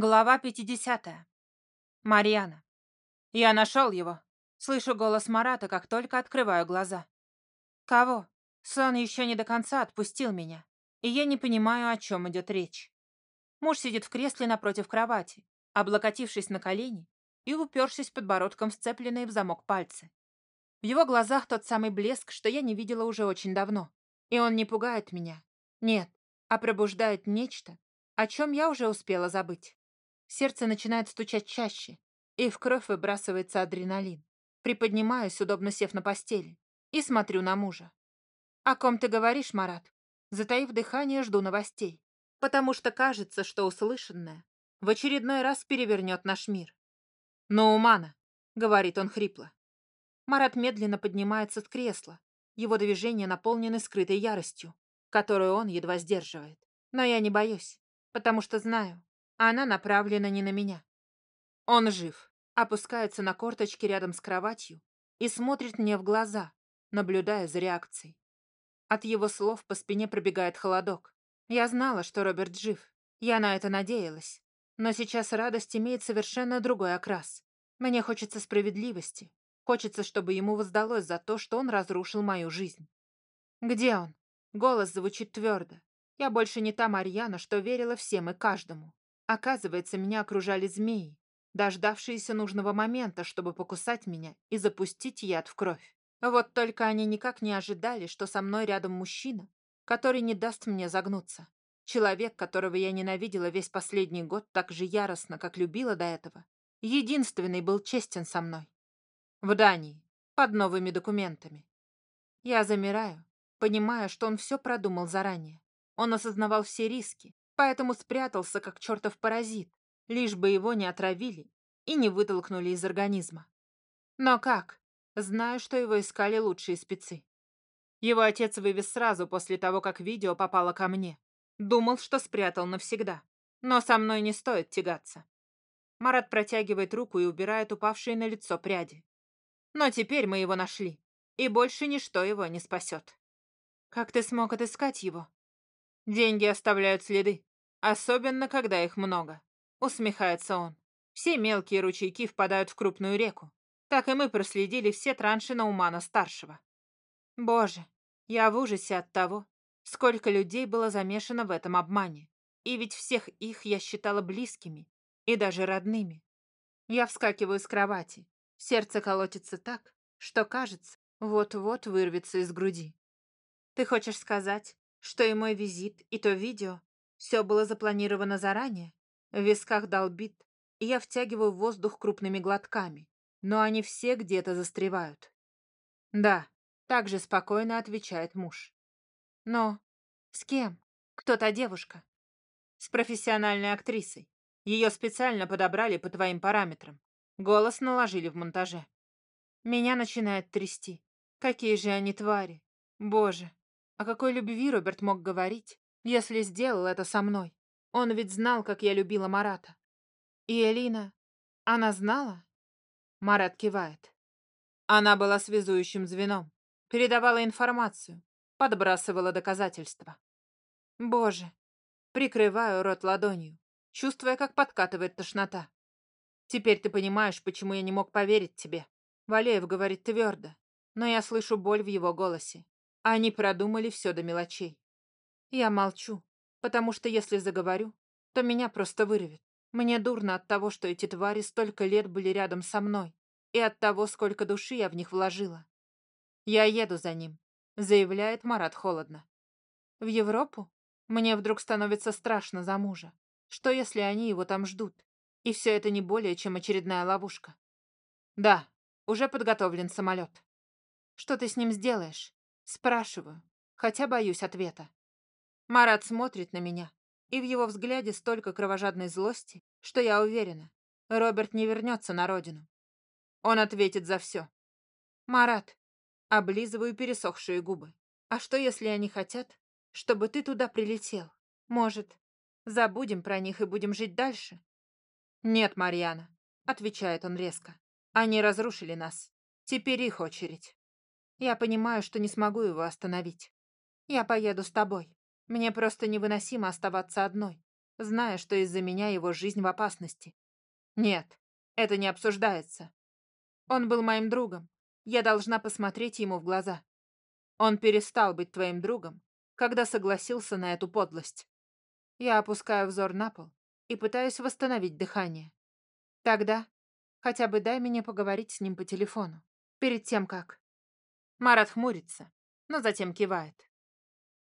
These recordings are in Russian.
Глава 50. Марьяна. Я нашел его. Слышу голос Марата, как только открываю глаза. Кого? Сон еще не до конца отпустил меня, и я не понимаю, о чем идет речь. Муж сидит в кресле напротив кровати, облокотившись на колени и упершись подбородком в сцепленные в замок пальцы. В его глазах тот самый блеск, что я не видела уже очень давно. И он не пугает меня. Нет, а пробуждает нечто, о чем я уже успела забыть. Сердце начинает стучать чаще, и в кровь выбрасывается адреналин. Приподнимаюсь, удобно сев на постели, и смотрю на мужа. «О ком ты говоришь, Марат?» Затаив дыхание, жду новостей, потому что кажется, что услышанное в очередной раз перевернет наш мир. «Но умана», — говорит он хрипло. Марат медленно поднимается с кресла. Его движения наполнены скрытой яростью, которую он едва сдерживает. Но я не боюсь, потому что знаю, она направлена не на меня. Он жив, опускается на корточки рядом с кроватью и смотрит мне в глаза, наблюдая за реакцией. От его слов по спине пробегает холодок. Я знала, что Роберт жив. Я на это надеялась. Но сейчас радость имеет совершенно другой окрас. Мне хочется справедливости. Хочется, чтобы ему воздалось за то, что он разрушил мою жизнь. Где он? Голос звучит твердо. Я больше не та Марьяна, что верила всем и каждому. Оказывается, меня окружали змеи, дождавшиеся нужного момента, чтобы покусать меня и запустить яд в кровь. Вот только они никак не ожидали, что со мной рядом мужчина, который не даст мне загнуться. Человек, которого я ненавидела весь последний год так же яростно, как любила до этого, единственный был честен со мной. В Дании, под новыми документами. Я замираю, понимая, что он все продумал заранее. Он осознавал все риски, поэтому спрятался, как чертов паразит, лишь бы его не отравили и не вытолкнули из организма. Но как? Знаю, что его искали лучшие спецы. Его отец вывез сразу после того, как видео попало ко мне. Думал, что спрятал навсегда. Но со мной не стоит тягаться. Марат протягивает руку и убирает упавшие на лицо пряди. Но теперь мы его нашли, и больше ничто его не спасет. Как ты смог отыскать его? Деньги оставляют следы. Особенно, когда их много. Усмехается он. Все мелкие ручейки впадают в крупную реку. Так и мы проследили все транши на Умана-старшего. Боже, я в ужасе от того, сколько людей было замешано в этом обмане. И ведь всех их я считала близкими и даже родными. Я вскакиваю с кровати. Сердце колотится так, что, кажется, вот-вот вырвется из груди. Ты хочешь сказать, что и мой визит, и то видео все было запланировано заранее. В висках долбит, и я втягиваю воздух крупными глотками, но они все где-то застревают. Да, так же спокойно отвечает муж. Но с кем? Кто та девушка? С профессиональной актрисой. Ее специально подобрали по твоим параметрам. Голос наложили в монтаже. Меня начинает трясти. Какие же они твари. Боже, о какой любви Роберт мог говорить, если сделал это со мной. Он ведь знал, как я любила Марата. И Элина... Она знала? Марат кивает. Она была связующим звеном, передавала информацию, подбрасывала доказательства. Боже, прикрываю рот ладонью, чувствуя, как подкатывает тошнота. Теперь ты понимаешь, почему я не мог поверить тебе. Валеев говорит твердо, но я слышу боль в его голосе. Они продумали все до мелочей. Я молчу, потому что если заговорю, то меня просто вырвет. Мне дурно от того, что эти твари столько лет были рядом со мной, и от того, сколько души я в них вложила. Я еду за ним, заявляет Марат холодно. В Европу? Мне вдруг становится страшно за мужа. Что, если они его там ждут? И все это не более, чем очередная ловушка. Да, уже подготовлен самолет. Что ты с ним сделаешь? Спрашиваю, хотя боюсь ответа. Марат смотрит на меня, и в его взгляде столько кровожадной злости, что я уверена, Роберт не вернется на родину. Он ответит за все. Марат, облизываю пересохшие губы. А что, если они хотят, чтобы ты туда прилетел? Может, забудем про них и будем жить дальше? Нет, Марьяна, отвечает он резко. Они разрушили нас. Теперь их очередь. Я понимаю, что не смогу его остановить. Я поеду с тобой. Мне просто невыносимо оставаться одной. зная, что из-за меня его жизнь в опасности. Нет, это не обсуждается. Он был моим другом. Я должна посмотреть ему в глаза. Он перестал быть твоим другом, когда согласился на эту подлость. Я опускаю взор на пол и пытаюсь восстановить дыхание. Тогда хотя бы дай мне поговорить с ним по телефону. Перед тем, как... Марат хмурится, но затем кивает.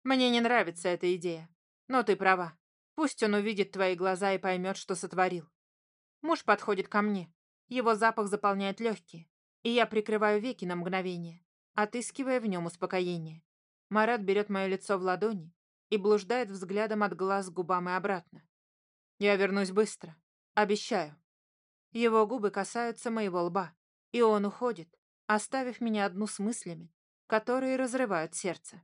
Мне не нравится эта идея, но ты права. Пусть он увидит твои глаза и поймет, что сотворил. Муж подходит ко мне. Его запах заполняет легкие, и я прикрываю веки на мгновение, отыскивая в нем успокоение. Марат берет мое лицо в ладони и блуждает взглядом от глаз к губам и обратно. Я вернусь быстро. Обещаю. Его губы касаются моего лба, и он уходит, оставив меня одну с мыслями, которые разрывают сердце.